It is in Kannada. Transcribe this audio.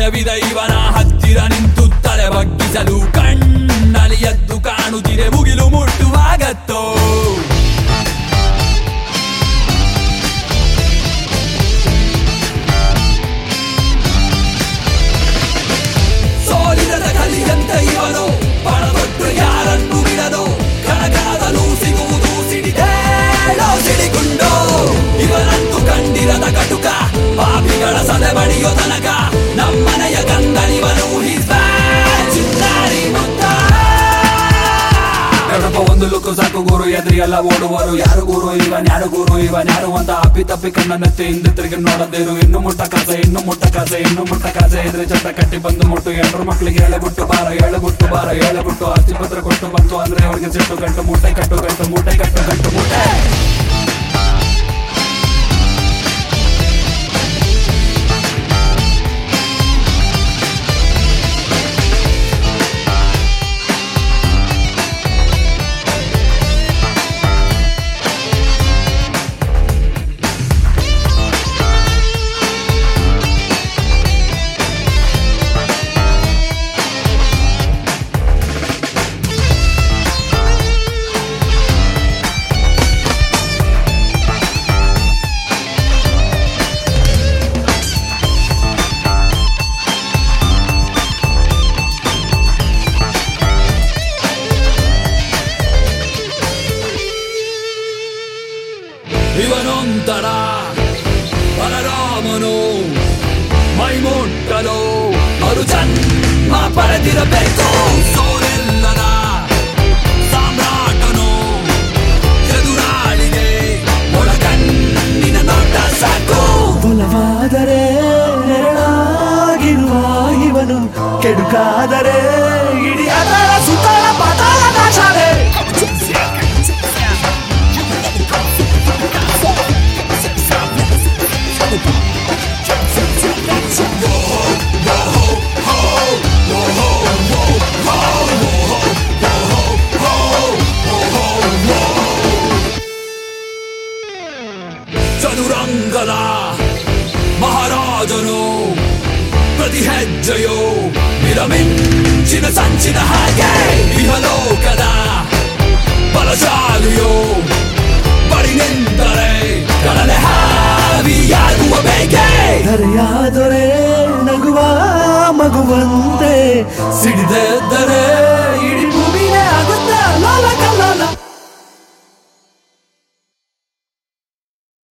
ತಪ್ಪಿದ ಇವನ ಹತ್ತಿರ ನಿಂತು ತಲೆ ಬಗ್ಗಿಸಲು ಕಣ್ಣಲ್ಲಿ ಎದ್ದು ಕಾಣುತ್ತಿದೆ ಮುಗಿಲು ಮುಟ್ಟುವಾಗತ್ತೋ? ಕಟುಕ, ಪಾಪಿಗಳ ಸದೆ ಬಡಿಯೋ ತನಕ. ಎರಡಪ್ಪ ಒಂದು ಲುಕ್ಕು ಸಾಕು ಗುರು ಎದ್ರಿ ಎಲ್ಲ ಓಡುವರು. ಯಾರು ಗುರು, ಇವನ್ ಯಾರು ಗುರು, ಇವನ್ ಯಾರು ಅಂತ ಅಪ್ಪಿ ತಪ್ಪಿ ಕಣ್ಣನ್ನೆತ್ತಿ ಹಿಂದೆ ತಿರುಗಿ ನೋಡದಿರು. ಇನ್ನು ಮುಟ್ಟ ಕಾಸೆ, ಇನ್ನು ಮುಟ್ಟ ಕಾಸೆ, ಇನ್ನು ಮುಟ್ಟ ಕಾಸೆ. ಇದ್ರೆ ಚಟ ಕಟ್ಟಿ ಬಂದು ಮುಟ್ಟು ಎರಡ್ರ ಮಕ್ಳಿಗೆ ಎಳೆಬಿಟ್ಟು ಬಾರ ಎಳೆಬಿಟ್ಟು ಬಾರ ಎಳೆಬಿಟ್ಟು ಆಸ್ತಿ ಪತ್ರ ಕೊಟ್ಟು ಬಂತು ಅಂದ್ರೆ ಅವ್ರಿಗೆ ಸಿಟ್ಟು ಗಂಟು, ಮೂಟೆ ಕಟ್ಟು ಗಂಟು, ಮೂಟೆ ಕಟ್ಟು ಗಂಟು, ಮೂಟೆ. ಇವನೊಂತರ ಬಲರಾಮನು ಮೈಮುಟ್ಟಲು ಮರು ಜನ್ಮ ಪಡೆದಿರಬೇಕು ಸೋಲೆಲ್ಲದ ಸಾಮ್ರಾಟನು ಎದುರಾಳಿಗೆ ಮೊಳಕಣ್ಣಿನ ನೋಟ ಸಾಕು ಬಲವಾದರೆ ನೆರಳಾಗಿರುವ ಇವನು ಕೆಡುಕಾದರೆ ಇಡೀ ಅದರ ಚದುರಂಗದ ಮಹಾರಾಜನು ಪ್ರತಿ ಹೆಜ್ಜೆಯು ವಿರಮಿಂಚಿನ ಸಂಚಿನ ಹಾಗೆ ಇಹಲೋಕದ ಬಲಶಾಲಿಯು ಬಳಿ ನಿಂತರೆ ಕಡಲೆ ಹಾವಿಯಾಗುವ ಬೇಕೆ ಧರೆಯಾದರೆ ನಗುವ ಮಗುವಂತೆ ಸಿಡಿದೆದ್ದರೆ